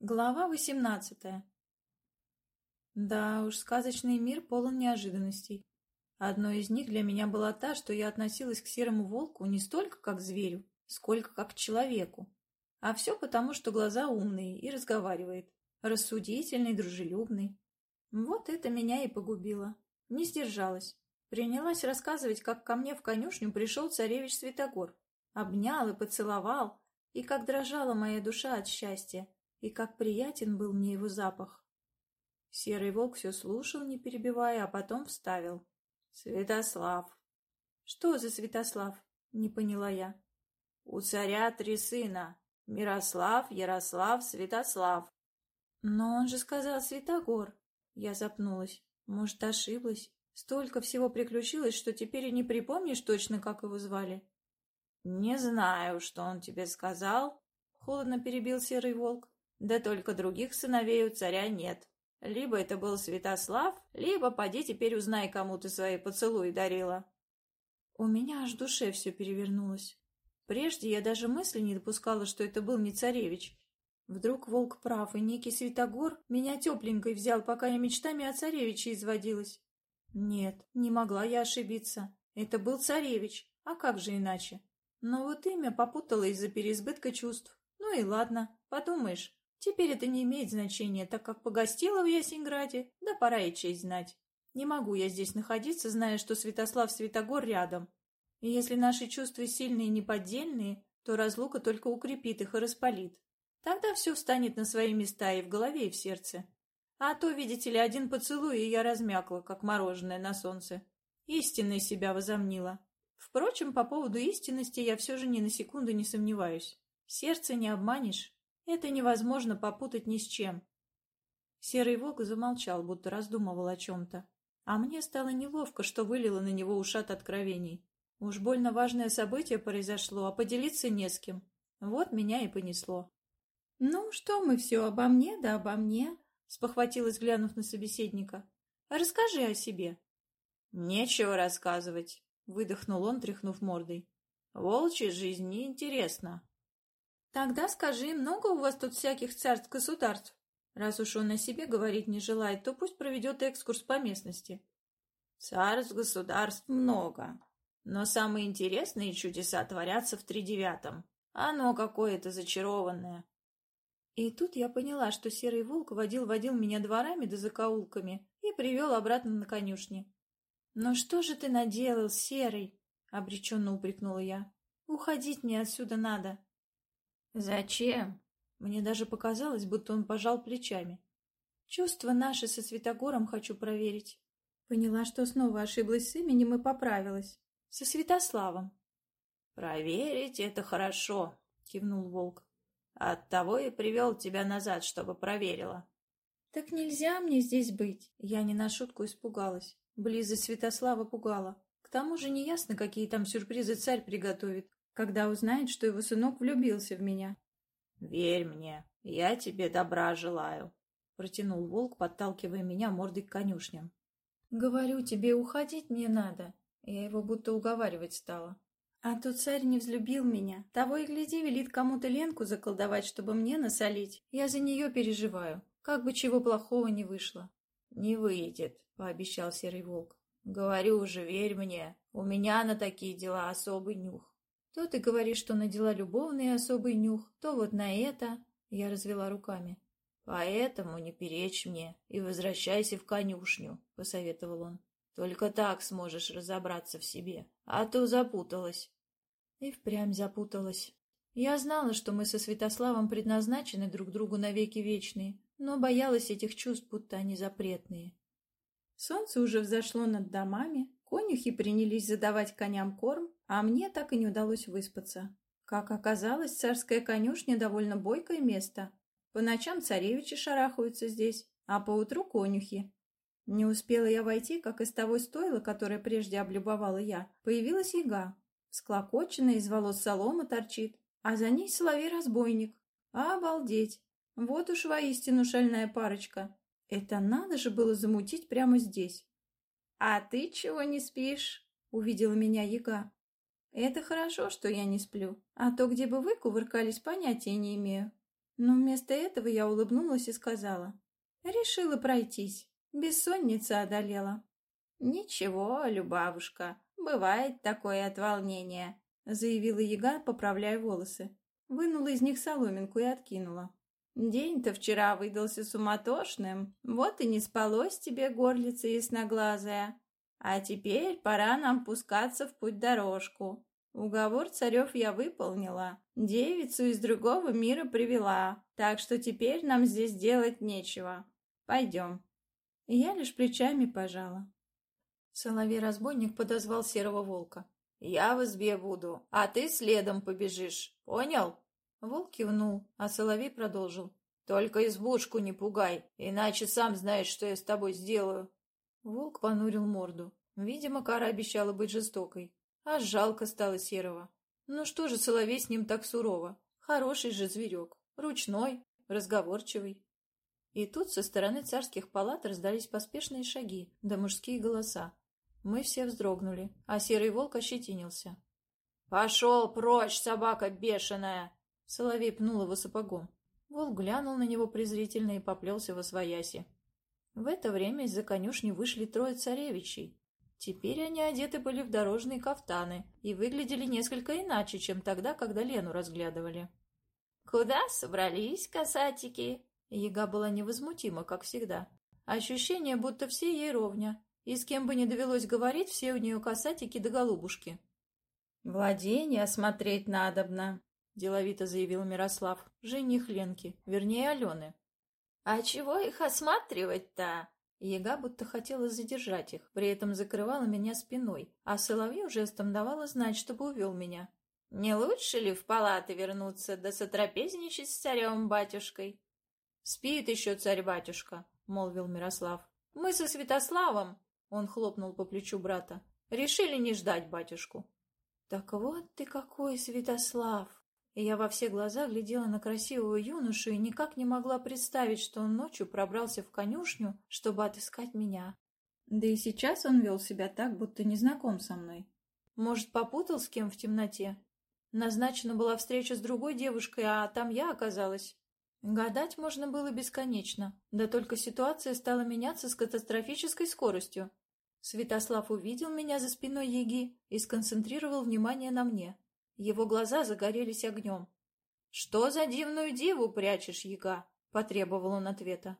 Глава восемнадцатая Да уж, сказочный мир полон неожиданностей. Одной из них для меня была та, что я относилась к серому волку не столько как к зверю, сколько как к человеку. А все потому, что глаза умные и разговаривает, рассудительный, дружелюбный. Вот это меня и погубило. Не сдержалась. Принялась рассказывать, как ко мне в конюшню пришел царевич Святогор. Обнял и поцеловал, и как дрожала моя душа от счастья и как приятен был мне его запах. Серый волк все слушал, не перебивая, а потом вставил. «Святослав». «Что за Святослав?» — не поняла я. «У царя три сына. Мирослав, Ярослав, Святослав». «Но он же сказал Святогор». Я запнулась. Может, ошиблась? Столько всего приключилось, что теперь и не припомнишь точно, как его звали. «Не знаю, что он тебе сказал», — холодно перебил серый волк. Да только других сыновей у царя нет. Либо это был Святослав, либо поди теперь узнай, кому ты свои поцелуи дарила. У меня аж в душе все перевернулось. Прежде я даже мысли не допускала, что это был не царевич. Вдруг волк прав, и некий Святогор меня тепленькой взял, пока я мечтами о царевиче изводилась. Нет, не могла я ошибиться. Это был царевич, а как же иначе? Но вот имя попутало из-за переизбытка чувств. Ну и ладно, подумаешь, Теперь это не имеет значения, так как погостила в Ясеньграде, да пора и честь знать. Не могу я здесь находиться, зная, что Святослав Святогор рядом. И если наши чувства сильные и неподдельные, то разлука только укрепит их и распалит. Тогда все встанет на свои места и в голове, и в сердце. А то, видите ли, один поцелуй, и я размякла, как мороженое на солнце. Истинной себя возомнила. Впрочем, по поводу истинности я все же ни на секунду не сомневаюсь. Сердце не обманешь. Это невозможно попутать ни с чем. Серый волк замолчал, будто раздумывал о чем-то. А мне стало неловко, что вылило на него ушат откровений. Уж больно важное событие произошло, а поделиться не с кем. Вот меня и понесло. «Ну, что мы все обо мне, да обо мне?» — спохватилась, глянув на собеседника. «Расскажи о себе». «Нечего рассказывать», — выдохнул он, тряхнув мордой. «Волчья жизнь неинтересна. Тогда скажи, много у вас тут всяких царств-государств? Раз уж он о себе говорить не желает, то пусть проведет экскурс по местности. Царств-государств много, но самые интересные чудеса творятся в тридевятом. Оно какое-то зачарованное. И тут я поняла, что серый волк водил-водил меня дворами да закоулками и привел обратно на конюшни. «Но что же ты наделал, серый?» — обреченно упрекнула я. «Уходить мне отсюда надо». «Зачем?» Мне даже показалось, будто он пожал плечами. «Чувства наши со Святогором хочу проверить». Поняла, что снова ошиблась с именем и поправилась. «Со Святославом». «Проверить — это хорошо», — кивнул Волк. «Оттого и привел тебя назад, чтобы проверила». «Так нельзя мне здесь быть!» Я не на шутку испугалась. Близость Святослава пугала. К тому же неясно, какие там сюрпризы царь приготовит когда узнает, что его сынок влюбился в меня. «Верь мне, я тебе добра желаю», — протянул волк, подталкивая меня мордой к конюшням. «Говорю тебе, уходить мне надо». Я его будто уговаривать стала. А то царь не взлюбил меня. Того и гляди, велит кому-то Ленку заколдовать, чтобы мне насолить. Я за нее переживаю. Как бы чего плохого не вышло. «Не выйдет», — пообещал серый волк. «Говорю уже, верь мне. У меня на такие дела особый нюх. То ты говоришь, что на дела любовные особый нюх, то вот на это...» Я развела руками. «Поэтому не перечь мне и возвращайся в конюшню», — посоветовал он. «Только так сможешь разобраться в себе, а то запуталась». И впрямь запуталась. Я знала, что мы со Святославом предназначены друг другу навеки вечные, но боялась этих чувств, будто они запретные. Солнце уже взошло над домами, конюхи принялись задавать коням корм, а мне так и не удалось выспаться. Как оказалось, царская конюшня довольно бойкое место. По ночам царевичи шарахаются здесь, а по утру конюхи. Не успела я войти, как из того стойла, которое прежде облюбовала я, появилась яга. Склокоченная из волос солома торчит, а за ней соловей-разбойник. Обалдеть! Вот уж воистину шальная парочка. Это надо же было замутить прямо здесь. — А ты чего не спишь? — увидела меня яга. Это хорошо, что я не сплю, а то, где бы вы кувыркались, понятия не имею. Но вместо этого я улыбнулась и сказала. Решила пройтись. Бессонница одолела. «Ничего, Любавушка, бывает такое от волнения», — заявила яга, поправляя волосы. Вынула из них соломинку и откинула. «День-то вчера выдался суматошным, вот и не спалось тебе, горлица ясноглазая. А теперь пора нам пускаться в путь-дорожку. Уговор царев я выполнила, девицу из другого мира привела, так что теперь нам здесь делать нечего. Пойдем». Я лишь плечами пожала. Соловей-разбойник подозвал серого волка. «Я в избе буду, а ты следом побежишь. Понял?» Волк кивнул, а Соловей продолжил. «Только избушку не пугай, иначе сам знаешь, что я с тобой сделаю». Волк понурил морду. Видимо, кара обещала быть жестокой. А жалко стало Серого. Ну что же Соловей с ним так сурово? Хороший же зверек. Ручной, разговорчивый. И тут со стороны царских палат раздались поспешные шаги, да мужские голоса. Мы все вздрогнули, а серый волк ощетинился. «Пошел прочь, собака бешеная!» Соловей пнул его сапогом. Волк глянул на него презрительно и поплелся во свояси. В это время из-за конюшни вышли трое царевичей. Теперь они одеты были в дорожные кафтаны и выглядели несколько иначе, чем тогда, когда Лену разглядывали. «Куда собрались, касатики?» Яга была невозмутима, как всегда. Ощущение, будто все ей ровня, и с кем бы не довелось говорить, все у нее касатики да голубушки. «Владение осмотреть надобно», — деловито заявил Мирослав, жених Ленки, вернее Алены. «А чего их осматривать-то?» Яга будто хотела задержать их, при этом закрывала меня спиной, а Соловью жестом давала знать, чтобы увел меня. «Не лучше ли в палаты вернуться да сотрапезничать с царем-батюшкой?» «Спит еще царь-батюшка», — молвил Мирослав. «Мы со Святославом он хлопнул по плечу брата. Решили не ждать батюшку. Так вот ты какой, Святослав! Я во все глаза глядела на красивого юношу и никак не могла представить, что он ночью пробрался в конюшню, чтобы отыскать меня. Да и сейчас он вел себя так, будто не знаком со мной. Может, попутал с кем в темноте? Назначена была встреча с другой девушкой, а там я оказалась. Гадать можно было бесконечно, да только ситуация стала меняться с катастрофической скоростью. Святослав увидел меня за спиной Еги и сконцентрировал внимание на мне. Его глаза загорелись огнем. «Что за дивную диву прячешь, Яга?» — потребовал он ответа.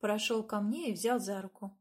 Прошел ко мне и взял за руку.